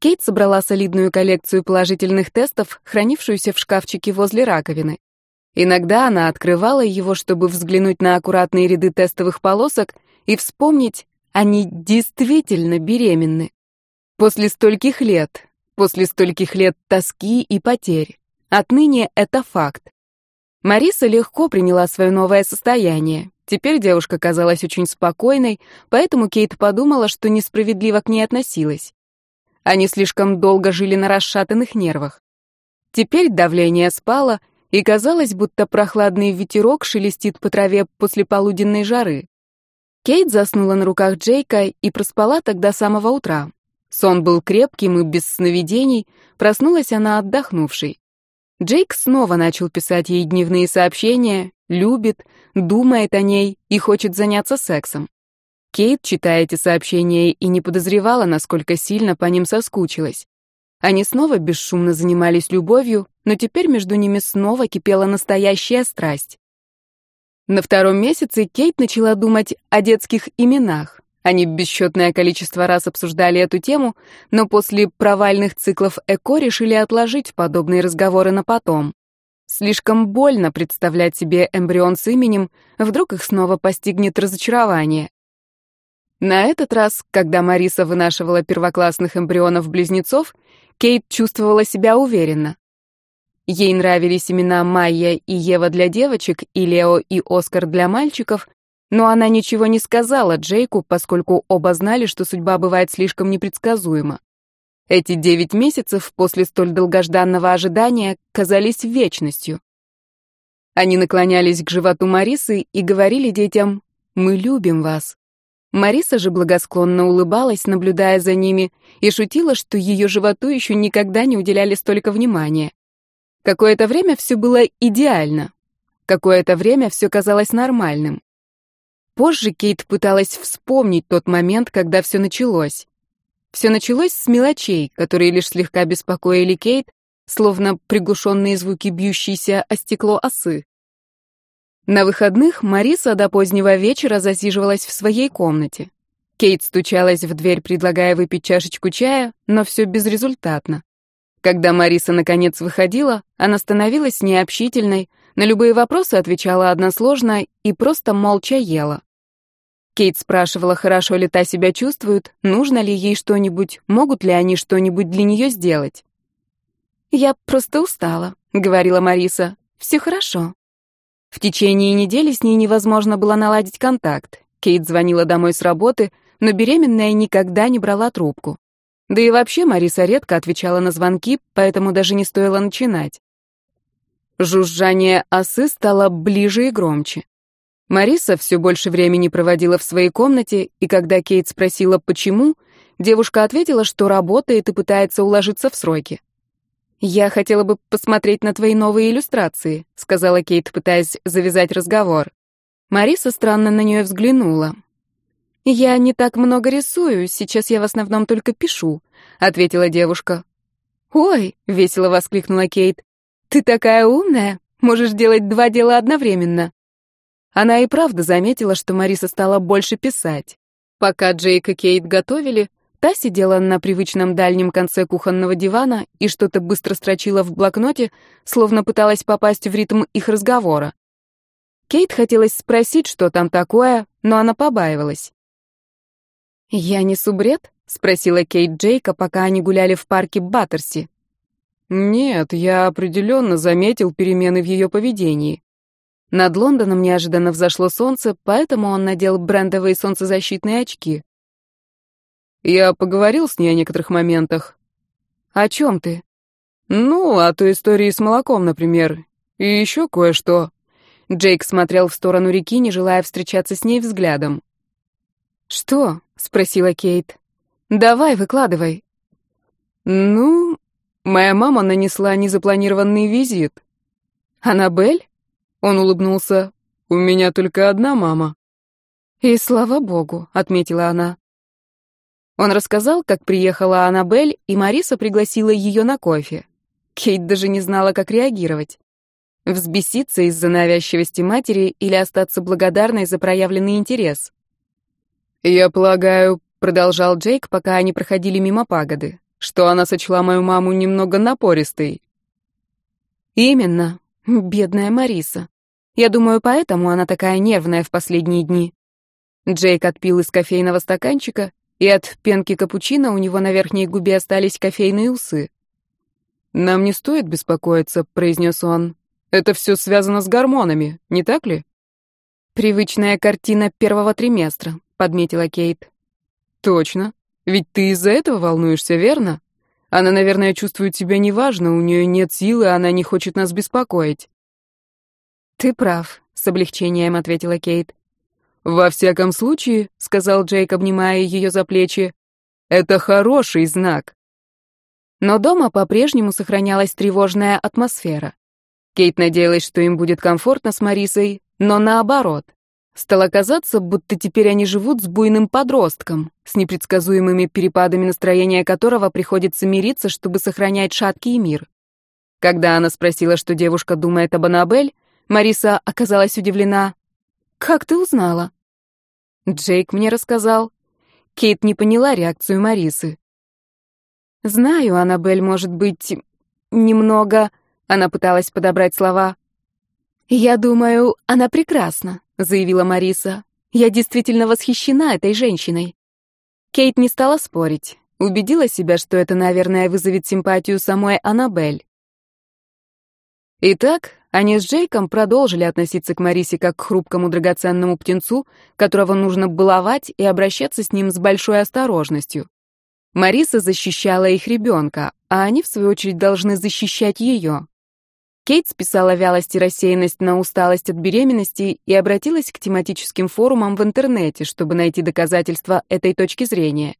Кейт собрала солидную коллекцию положительных тестов, хранившуюся в шкафчике возле раковины. Иногда она открывала его, чтобы взглянуть на аккуратные ряды тестовых полосок и вспомнить, они действительно беременны. После стольких лет, после стольких лет тоски и потерь. Отныне это факт. Мариса легко приняла свое новое состояние. Теперь девушка казалась очень спокойной, поэтому Кейт подумала, что несправедливо к ней относилась. Они слишком долго жили на расшатанных нервах. Теперь давление спало, и казалось, будто прохладный ветерок шелестит по траве после полуденной жары. Кейт заснула на руках Джейка и проспала тогда самого утра. Сон был крепким и без сновидений, проснулась она отдохнувшей. Джейк снова начал писать ей дневные сообщения, любит, думает о ней и хочет заняться сексом. Кейт, читая эти сообщения, и не подозревала, насколько сильно по ним соскучилась. Они снова бесшумно занимались любовью, но теперь между ними снова кипела настоящая страсть. На втором месяце Кейт начала думать о детских именах. Они бесчетное количество раз обсуждали эту тему, но после провальных циклов ЭКО решили отложить подобные разговоры на потом. Слишком больно представлять себе эмбрион с именем, вдруг их снова постигнет разочарование. На этот раз, когда Мариса вынашивала первоклассных эмбрионов-близнецов, Кейт чувствовала себя уверенно. Ей нравились имена Майя и Ева для девочек и Лео и Оскар для мальчиков, но она ничего не сказала Джейку, поскольку оба знали, что судьба бывает слишком непредсказуема. Эти девять месяцев после столь долгожданного ожидания казались вечностью. Они наклонялись к животу Марисы и говорили детям «Мы любим вас». Мариса же благосклонно улыбалась, наблюдая за ними, и шутила, что ее животу еще никогда не уделяли столько внимания. Какое-то время все было идеально. Какое-то время все казалось нормальным. Позже Кейт пыталась вспомнить тот момент, когда все началось. Все началось с мелочей, которые лишь слегка беспокоили Кейт, словно приглушенные звуки бьющиеся о стекло осы. На выходных Мариса до позднего вечера засиживалась в своей комнате. Кейт стучалась в дверь, предлагая выпить чашечку чая, но все безрезультатно. Когда Мариса наконец выходила, она становилась необщительной, на любые вопросы отвечала односложно и просто молча ела. Кейт спрашивала, хорошо ли та себя чувствует, нужно ли ей что-нибудь, могут ли они что-нибудь для нее сделать. «Я просто устала», — говорила Мариса. «Все хорошо». В течение недели с ней невозможно было наладить контакт. Кейт звонила домой с работы, но беременная никогда не брала трубку. Да и вообще Мариса редко отвечала на звонки, поэтому даже не стоило начинать. Жужжание осы стало ближе и громче. Мариса все больше времени проводила в своей комнате, и когда Кейт спросила, почему, девушка ответила, что работает и пытается уложиться в сроки. «Я хотела бы посмотреть на твои новые иллюстрации», — сказала Кейт, пытаясь завязать разговор. Мариса странно на нее взглянула. «Я не так много рисую, сейчас я в основном только пишу», — ответила девушка. «Ой!» — весело воскликнула Кейт. «Ты такая умная! Можешь делать два дела одновременно!» Она и правда заметила, что Мариса стала больше писать. Пока Джейк и Кейт готовили, Та сидела на привычном дальнем конце кухонного дивана и что-то быстро строчила в блокноте, словно пыталась попасть в ритм их разговора. Кейт хотелось спросить, что там такое, но она побаивалась. «Я несу бред?» — спросила Кейт Джейка, пока они гуляли в парке Баттерси. «Нет, я определенно заметил перемены в ее поведении». Над Лондоном неожиданно взошло солнце, поэтому он надел брендовые солнцезащитные очки. Я поговорил с ней о некоторых моментах. О чем ты? Ну, о той истории с молоком, например. И еще кое-что. Джейк смотрел в сторону реки, не желая встречаться с ней взглядом. «Что?» — спросила Кейт. «Давай, выкладывай». «Ну, моя мама нанесла незапланированный визит». «Аннабель?» — он улыбнулся. «У меня только одна мама». «И слава богу», — отметила она. Он рассказал, как приехала Аннабель, и Мариса пригласила ее на кофе. Кейт даже не знала, как реагировать. Взбеситься из-за навязчивости матери или остаться благодарной за проявленный интерес. «Я полагаю», — продолжал Джейк, пока они проходили мимо пагоды, что она сочла мою маму немного напористой. Именно. Бедная Мариса. Я думаю, поэтому она такая нервная в последние дни. Джейк отпил из кофейного стаканчика, и от пенки капучино у него на верхней губе остались кофейные усы. «Нам не стоит беспокоиться», — произнес он. «Это все связано с гормонами, не так ли?» «Привычная картина первого триместра», — подметила Кейт. «Точно. Ведь ты из-за этого волнуешься, верно? Она, наверное, чувствует себя неважно, у нее нет силы, она не хочет нас беспокоить». «Ты прав», — с облегчением ответила Кейт. «Во всяком случае», — сказал Джейк, обнимая ее за плечи, — «это хороший знак». Но дома по-прежнему сохранялась тревожная атмосфера. Кейт надеялась, что им будет комфортно с Марисой, но наоборот. Стало казаться, будто теперь они живут с буйным подростком, с непредсказуемыми перепадами настроения которого приходится мириться, чтобы сохранять шаткий мир. Когда она спросила, что девушка думает об Аннабель, Мариса оказалась удивлена. «Как ты узнала?» Джейк мне рассказал. Кейт не поняла реакцию Марисы. «Знаю, Аннабель, может быть, немного...» Она пыталась подобрать слова. «Я думаю, она прекрасна», — заявила Мариса. «Я действительно восхищена этой женщиной». Кейт не стала спорить. Убедила себя, что это, наверное, вызовет симпатию самой Аннабель. Итак, они с Джейком продолжили относиться к Марисе как к хрупкому драгоценному птенцу, которого нужно баловать и обращаться с ним с большой осторожностью. Мариса защищала их ребенка, а они, в свою очередь, должны защищать ее. Кейт списала вялость и рассеянность на усталость от беременности и обратилась к тематическим форумам в интернете, чтобы найти доказательства этой точки зрения.